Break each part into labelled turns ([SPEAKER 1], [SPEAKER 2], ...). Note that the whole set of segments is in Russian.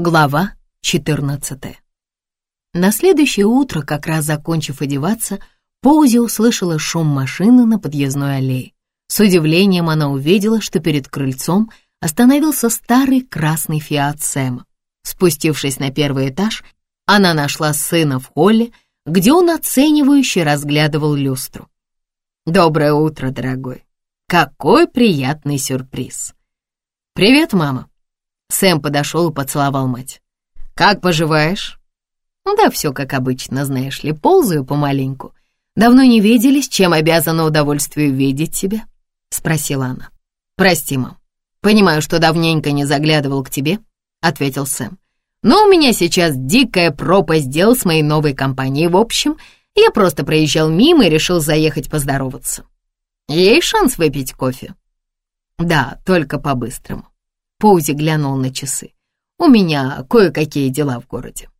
[SPEAKER 1] Глава 14 На следующее утро, как раз закончив одеваться, Поузи услышала шум машины на подъездной аллее. С удивлением она увидела, что перед крыльцом остановился старый красный фиат Сэма. Спустившись на первый этаж, она нашла сына в холле, где он оценивающе разглядывал люстру. «Доброе утро, дорогой! Какой приятный сюрприз!» «Привет, мама!» Сэм подошел и поцеловал мать. «Как поживаешь?» «Да все как обычно, знаешь ли, ползаю помаленьку. Давно не виделись, чем обязана удовольствию видеть тебя?» — спросила она. «Прости, мам. Понимаю, что давненько не заглядывал к тебе», — ответил Сэм. «Но у меня сейчас дикая пропасть дел с моей новой компанией. В общем, я просто проезжал мимо и решил заехать поздороваться. Есть шанс выпить кофе?» «Да, только по-быстрому». Паузи глянул на часы. «У меня кое-какие дела в городе».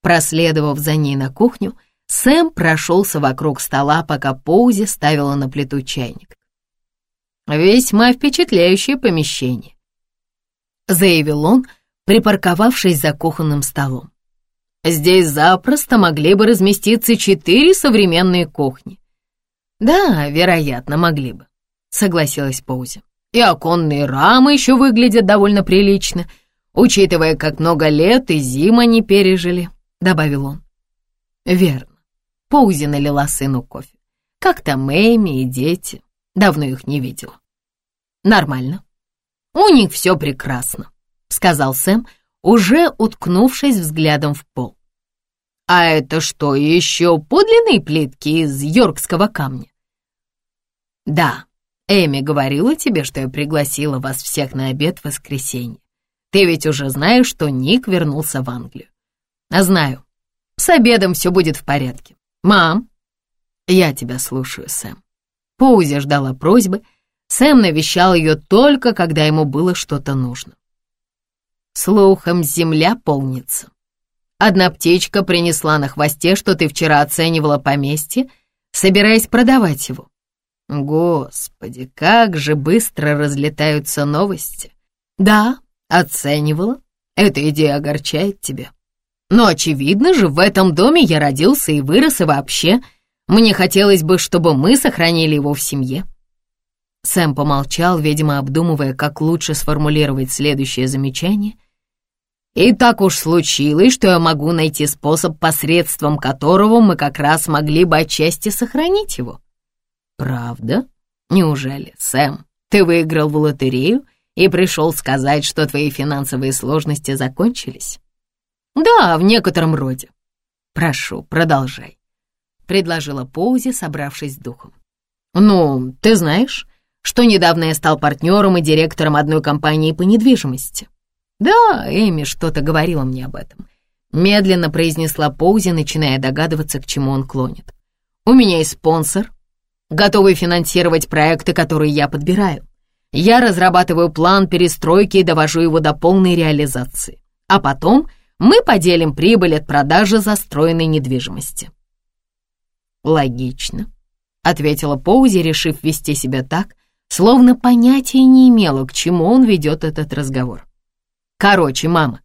[SPEAKER 1] Проследовав за ней на кухню, Сэм прошелся вокруг стола, пока Паузи ставила на плиту чайник. «Весьма впечатляющее помещение», — заявил он, припарковавшись за кухонным столом. «Здесь запросто могли бы разместиться четыре современные кухни». «Да, вероятно, могли бы», — согласилась Паузи и оконные рамы еще выглядят довольно прилично, учитывая, как много лет и зим они пережили», — добавил он. «Верно». Паузи налила сыну кофе. «Как там Эми и дети? Давно их не видела». «Нормально. У них все прекрасно», — сказал Сэм, уже уткнувшись взглядом в пол. «А это что, еще подлинные плитки из йоркского камня?» «Да», Эми говорила тебе, что я пригласила вас всех на обед в воскресенье. Ты ведь уже знаешь, что Ник вернулся в Англию. А знаю. С обедом все будет в порядке. Мам, я тебя слушаю, Сэм. Паузи ждала просьбы. Сэм навещал ее только, когда ему было что-то нужно. Слухом земля полнится. Одна птичка принесла на хвосте, что ты вчера оценивала поместье, собираясь продавать его. Господи, как же быстро разлетаются новости. Да, оценивала. Эта идея огорчает тебя. Но, очевидно же, в этом доме я родился и вырос, и вообще мне хотелось бы, чтобы мы сохранили его в семье. Сэм помолчал, видимо, обдумывая, как лучше сформулировать следующее замечание. И так уж случилось, что я могу найти способ, посредством которого мы как раз могли бы отчасти сохранить его. «Правда? Неужели, Сэм, ты выиграл в лотерею и пришел сказать, что твои финансовые сложности закончились?» «Да, в некотором роде». «Прошу, продолжай», — предложила Поузи, собравшись с духом. «Ну, ты знаешь, что недавно я стал партнером и директором одной компании по недвижимости?» «Да, Эми что-то говорила мне об этом», — медленно произнесла Поузи, начиная догадываться, к чему он клонит. «У меня есть спонсор, готовы финансировать проекты, которые я подбираю. Я разрабатываю план перестройки и довожу его до полной реализации. А потом мы поделим прибыль от продажи застроенной недвижимости. Логично, ответила Поузи, решив вести себя так, словно понятия не имела, к чему он ведет этот разговор. Короче, мама,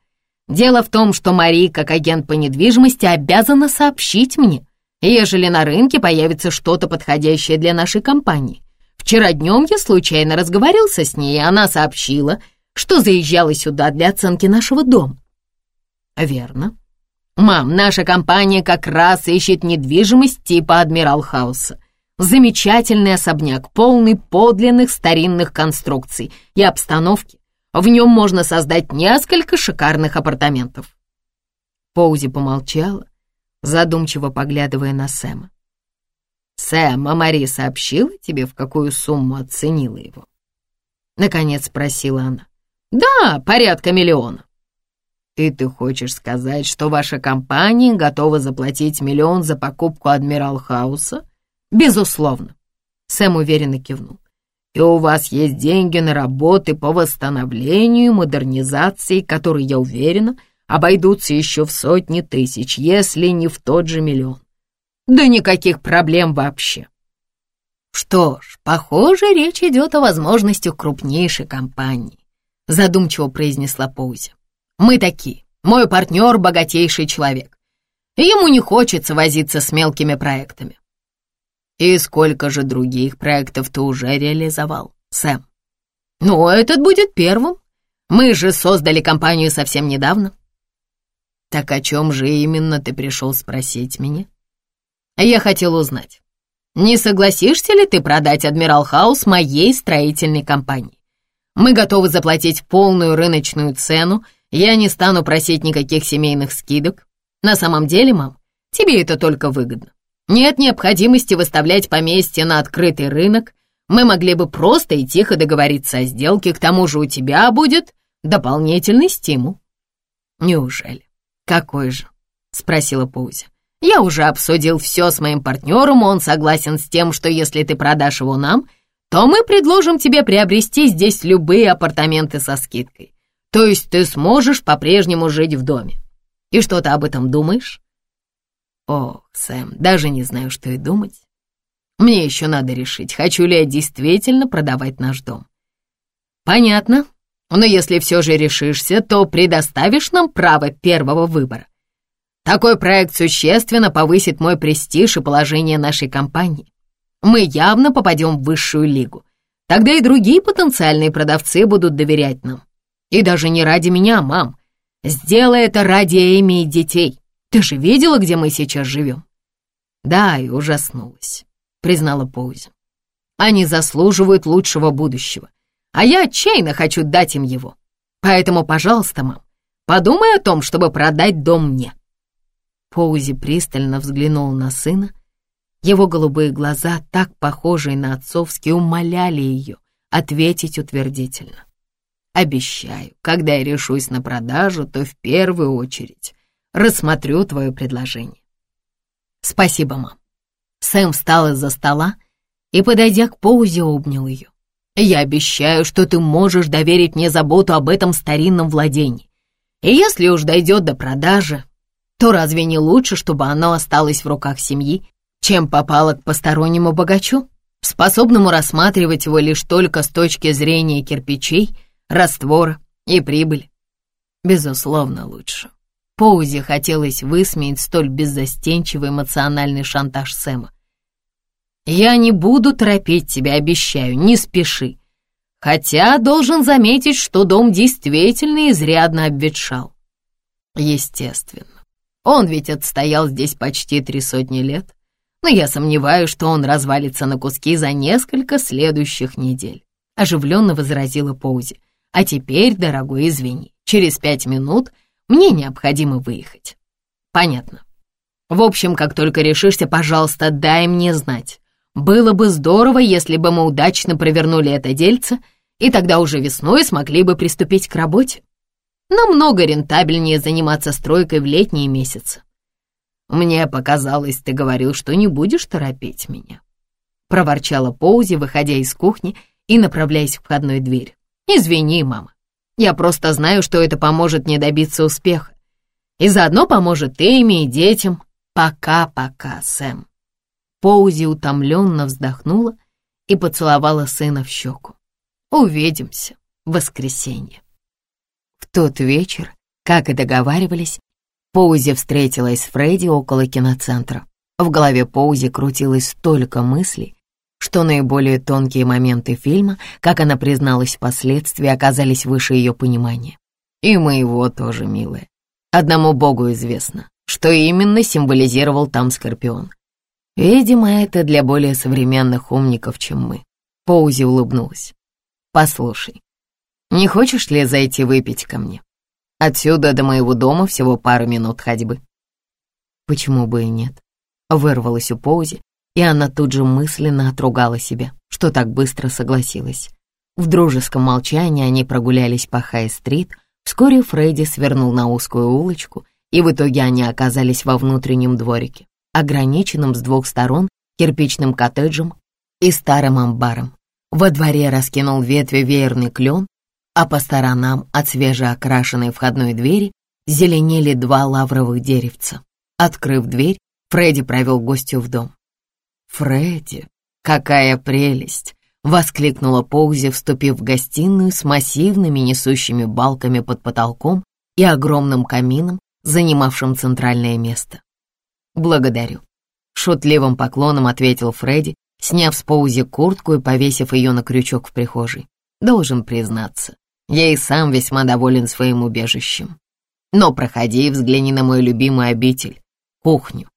[SPEAKER 1] дело в том, что Мари, как агент по недвижимости, обязана сообщить мне, ежели на рынке появится что-то подходящее для нашей компании. Вчера днем я случайно разговаривался с ней, и она сообщила, что заезжала сюда для оценки нашего дома. Верно. Мам, наша компания как раз ищет недвижимость типа Адмирал Хауса. Замечательный особняк, полный подлинных старинных конструкций и обстановки. В нем можно создать несколько шикарных апартаментов. Поузи помолчала, задумчиво поглядывая на Сэма. «Сэм, а Мари сообщила тебе, в какую сумму оценила его?» Наконец спросила она. «Да, порядка миллиона». «И ты хочешь сказать, что ваша компания готова заплатить миллион за покупку Адмирал Хауса?» «Безусловно», — Сэм уверенно кивнул. «И у вас есть деньги на работы по восстановлению и модернизации, которые, я уверена, — обойдутся еще в сотни тысяч, если не в тот же миллион. Да никаких проблем вообще. Что ж, похоже, речь идет о возможностях крупнейшей компании, задумчиво произнесла Паузи. Мы такие. Мой партнер — богатейший человек. Ему не хочется возиться с мелкими проектами. И сколько же других проектов ты уже реализовал, Сэм? Ну, этот будет первым. Мы же создали компанию совсем недавно. Так о чем же именно ты пришел спросить меня? Я хотел узнать, не согласишься ли ты продать Адмирал Хаус моей строительной компании? Мы готовы заплатить полную рыночную цену, я не стану просить никаких семейных скидок. На самом деле, мам, тебе это только выгодно. Нет необходимости выставлять поместье на открытый рынок. Мы могли бы просто и тихо договориться о сделке, к тому же у тебя будет дополнительный стимул. Неужели? Какой же? Спросила Паузи. Я уже обсудил все с моим партнером, он согласен с тем, что если ты продашь его нам, то мы предложим тебе приобрести здесь любые апартаменты со скидкой. То есть ты сможешь по-прежнему жить в доме. И что ты об этом думаешь? О, Сэм, даже не знаю, что и думать. Мне еще надо решить, хочу ли я действительно продавать наш дом. Понятно, но если все же решишься, то предоставишь нам право первого выбора. Такой проект существенно повысит мой престиж и положение нашей компании. Мы явно попадем в высшую лигу. Тогда и другие потенциальные продавцы будут доверять нам. И даже не ради меня, мам. Сделай это ради Эми и детей. Ты же видела, где мы сейчас живем? Да, и ужаснулась, признала Поузи. Они заслуживают лучшего будущего, а я отчаянно хочу дать им его. Поэтому, пожалуйста, мам, подумай о том, чтобы продать дом мне. Поузи пристально взглянул на сына. Его голубые глаза, так похожие на отцовские, умоляли ее ответить утвердительно. «Обещаю, когда я решусь на продажу, то в первую очередь рассмотрю твое предложение». «Спасибо, мам». Сэм встал из-за стола и, подойдя к Поузи, обнял ее. «Я обещаю, что ты можешь доверить мне заботу об этом старинном владении. И если уж дойдет до продажи, то разве не лучше, чтобы оно осталось в руках семьи, чем попало к постороннему богачу, способному рассматривать его лишь только с точки зрения кирпичей, раствора и прибыли? Безусловно, лучше. Поузе хотелось высмеять столь беззастенчивый эмоциональный шантаж Сэма. «Я не буду торопить тебя, обещаю, не спеши. Хотя должен заметить, что дом действительно изрядно обветшал. Естественно. Он ведь отстоял здесь почти три сотни лет, но я сомневаюсь, что он развалится на куски за несколько следующих недель», — оживленно возразила Поузи. «А теперь, дорогой, извини, через пять минут мне необходимо выехать». «Понятно. В общем, как только решишься, пожалуйста, дай мне знать. Было бы здорово, если бы мы удачно провернули это дельце, и тогда уже весной смогли бы приступить к работе. Намного рентабельнее заниматься стройкой в летние месяцы. Мне показалось, ты говорил, что не будешь торопить меня. Проворчала Поузи, выходя из кухни и направляясь к входной двери. Извини, мама. Я просто знаю, что это поможет мне добиться успеха. И заодно поможет Эми и детям. Пока-пока, Сэм. Поузи утомленно вздохнула и поцеловала сына в щеку. Увидимся в воскресенье. В тот вечер, как и договаривались, Поузи встретилась с Фредди около киноцентра. В голове Поузи крутилось столько мыслей, что наиболее тонкие моменты фильма, как она призналась впоследствии, оказались выше ее понимания. И моего тоже, милая. Одному богу известно, что именно символизировал там Скорпион. Видимо, это для более современных умников, чем мы. Поузи улыбнулась. «Послушай, не хочешь ли зайти выпить ко мне? Отсюда до моего дома всего пару минут ходьбы». «Почему бы и нет?» Вырвалась у Поузи, и она тут же мысленно отругала себя, что так быстро согласилась. В дружеском молчании они прогулялись по Хай-стрит, вскоре Фредди свернул на узкую улочку, и в итоге они оказались во внутреннем дворике, ограниченном с двух сторон кирпичным коттеджем и старым амбаром. Во дворе раскинул ветви веерный клен, а по сторонам от свежеокрашенной входной двери зеленели два лавровых деревца. Открыв дверь, Фредди провел гостю в дом. «Фредди, какая прелесть!» — воскликнула Поузи, вступив в гостиную с массивными несущими балками под потолком и огромным камином, занимавшим центральное место. «Благодарю», — шутливым поклоном ответил Фредди, сняв с Поузи куртку и повесив ее на крючок в прихожей. «Должен признаться, я и сам весьма доволен своим убежищем. Но проходи и взгляни на мой любимый обитель — кухню».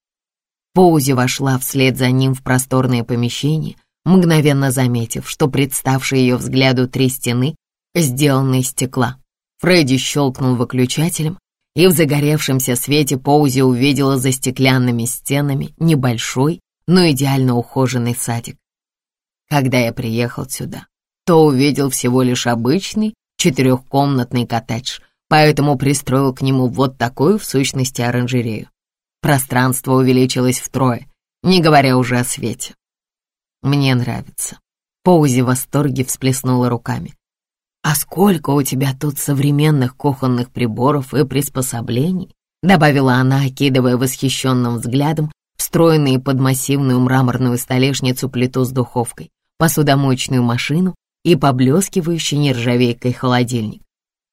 [SPEAKER 1] Поузи вошла вслед за ним в просторное помещение, мгновенно заметив, что представшие ее взгляду три стены сделаны из стекла. Фредди щелкнул выключателем, и в загоревшемся свете Поузи увидела за стеклянными стенами небольшой, но идеально ухоженный садик. Когда я приехал сюда, то увидел всего лишь обычный четырехкомнатный коттедж, поэтому пристроил к нему вот такую, в сущности, оранжерею. Пространство увеличилось втрое, не говоря уже о свете. Мне нравится. Поузи в восторге всплеснула руками. «А сколько у тебя тут современных кухонных приборов и приспособлений?» добавила она, окидывая восхищенным взглядом встроенные под массивную мраморную столешницу плиту с духовкой, посудомоечную машину и поблескивающий нержавейкой холодильник.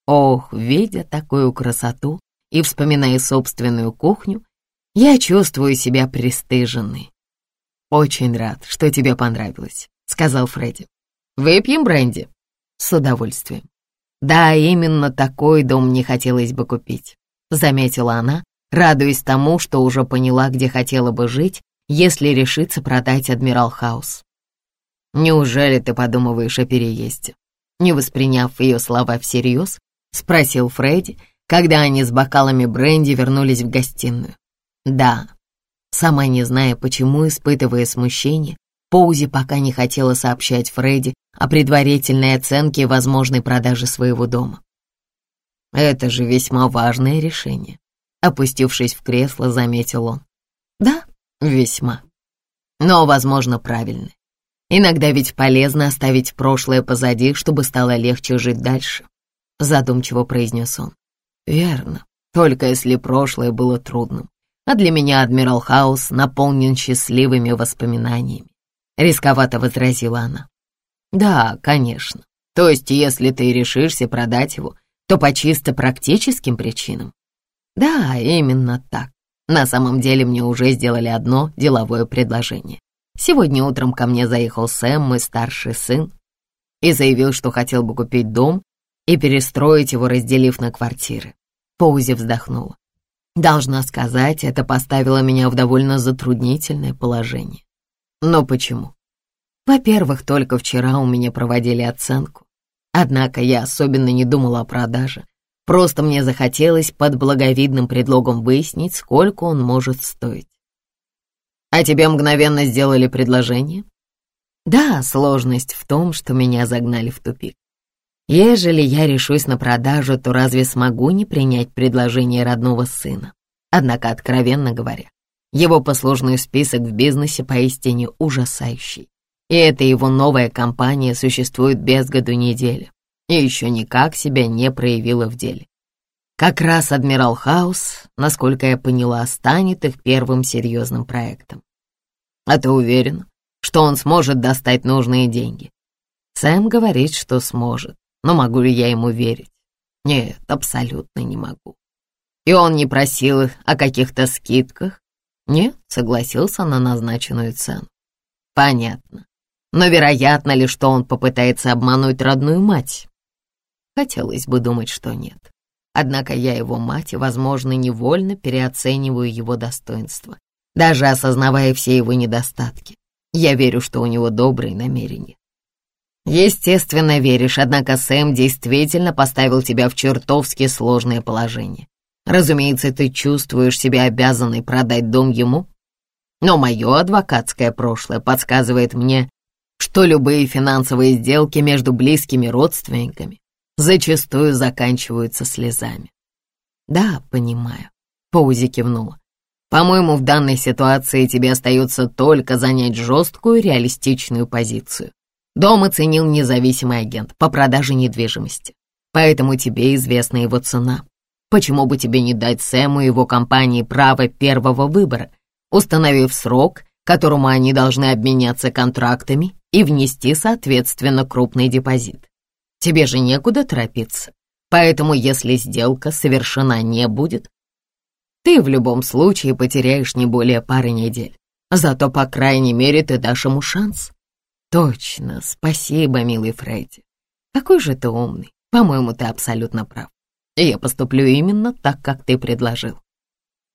[SPEAKER 1] Ох, видя такую красоту и вспоминая собственную кухню, я чувствую себя пристыженной. «Очень рад, что тебе понравилось», — сказал Фредди. «Выпьем бренди?» «С удовольствием». «Да, именно такой дом мне хотелось бы купить», — заметила она, радуясь тому, что уже поняла, где хотела бы жить, если решится продать Адмирал Хаус. «Неужели ты подумываешь о переезде?» Не восприняв ее слова всерьез, спросил Фредди, когда они с бокалами бренди вернулись в гостиную. «Да, Сама не зная почему, испытывая смущение, Поузи пока не хотела сообщать Фредди о предварительной оценке возможной продажи своего дома. «Это же весьма важное решение», — опустившись в кресло, заметил он. «Да, весьма. Но, возможно, правильно. Иногда ведь полезно оставить прошлое позади, чтобы стало легче жить дальше», — задумчиво произнес он. «Верно, только если прошлое было трудным а для меня Адмирал Хаус наполнен счастливыми воспоминаниями. Рисковато возразила она. Да, конечно. То есть, если ты решишься продать его, то по чисто практическим причинам. Да, именно так. На самом деле мне уже сделали одно деловое предложение. Сегодня утром ко мне заехал Сэм, мой старший сын, и заявил, что хотел бы купить дом и перестроить его, разделив на квартиры. Поузи вздохнула. Должна сказать, это поставило меня в довольно затруднительное положение. Но почему? Во-первых, только вчера у меня проводили оценку. Однако я особенно не думала о продаже. Просто мне захотелось под благовидным предлогом выяснить, сколько он может стоить. А тебе мгновенно сделали предложение? Да, сложность в том, что меня загнали в тупик. Ежели я решусь на продажу, то разве смогу не принять предложение родного сына? Однако, откровенно говоря, его послужной список в бизнесе поистине ужасающий. И эта его новая компания существует без году недели и еще никак себя не проявила в деле. Как раз Адмирал Хаус, насколько я поняла, станет их первым серьезным проектом. А ты уверен, что он сможет достать нужные деньги? Сэм говорит, что сможет. Но могу ли я ему верить? Нет, абсолютно не могу. И он не просил их о каких-то скидках? Нет, согласился на назначенную цену. Понятно. Но вероятно ли, что он попытается обмануть родную мать? Хотелось бы думать, что нет. Однако я его мать и, возможно, невольно переоцениваю его достоинства, даже осознавая все его недостатки. Я верю, что у него добрые намерения. Естественно, веришь, однако Сэм действительно поставил тебя в чертовски сложное положение. Разумеется, ты чувствуешь себя обязанной продать дом ему, но мое адвокатское прошлое подсказывает мне, что любые финансовые сделки между близкими родственниками зачастую заканчиваются слезами. Да, понимаю, Паузи кивнула. По-моему, в данной ситуации тебе остается только занять жесткую реалистичную позицию. Дом оценил независимый агент по продаже недвижимости, поэтому тебе известна его цена. Почему бы тебе не дать Сэму и его компании право первого выбора, установив срок, которому они должны обменяться контрактами и внести, соответственно, крупный депозит? Тебе же некуда торопиться. Поэтому если сделка совершена не будет, ты в любом случае потеряешь не более пары недель. Зато, по крайней мере, ты дашь ему шанс. Точно, спасибо, милый Фредди. Какой же ты умный. По-моему, ты абсолютно прав. И я поступлю именно так, как ты предложил.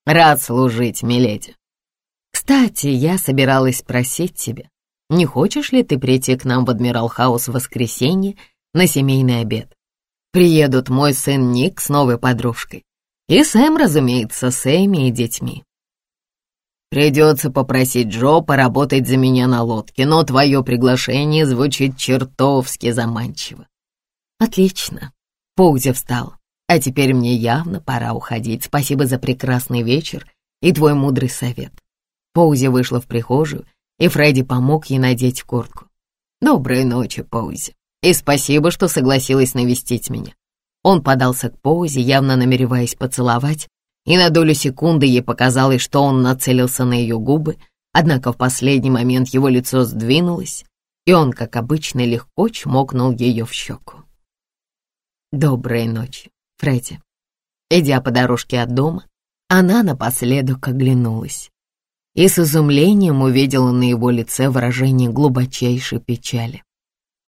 [SPEAKER 1] Рад служить, миледи. Кстати, я собиралась спросить тебя, не хочешь ли ты прийти к нам в Адмирал Хаус в воскресенье на семейный обед? Приедут мой сын Ник с новой подружкой. И Сэм, разумеется, с Эми и детьми. Придется попросить Джо поработать за меня на лодке, но твое приглашение звучит чертовски заманчиво. Отлично. Пугзи встал. А теперь мне явно пора уходить. Спасибо за прекрасный вечер и твой мудрый совет. Паузи вышла в прихожую, и Фредди помог ей надеть куртку. Доброй ночи, Паузи. И спасибо, что согласилась навестить меня. Он подался к Паузи, явно намереваясь поцеловать, и на долю секунды ей показалось, что он нацелился на ее губы, однако в последний момент его лицо сдвинулось, и он, как обычно, легко чмокнул ее в щеку. «Доброй ночи, Фредди». Идя по дорожке от дома, она напоследок оглянулась и с изумлением увидела на его лице выражение глубочайшей печали.